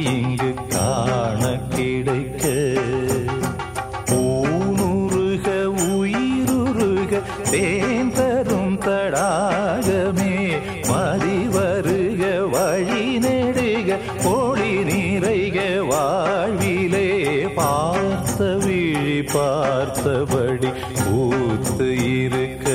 இங்கு காண கிடைக்க. ஊனுருக உயிருருக தேன் தரும் தடாகமே. மதி வருக வழி நெடுக பொடி நிறைக வாழ்விலே பார்த்த விழி பார்த்தபடி ஊத்து இருக்க.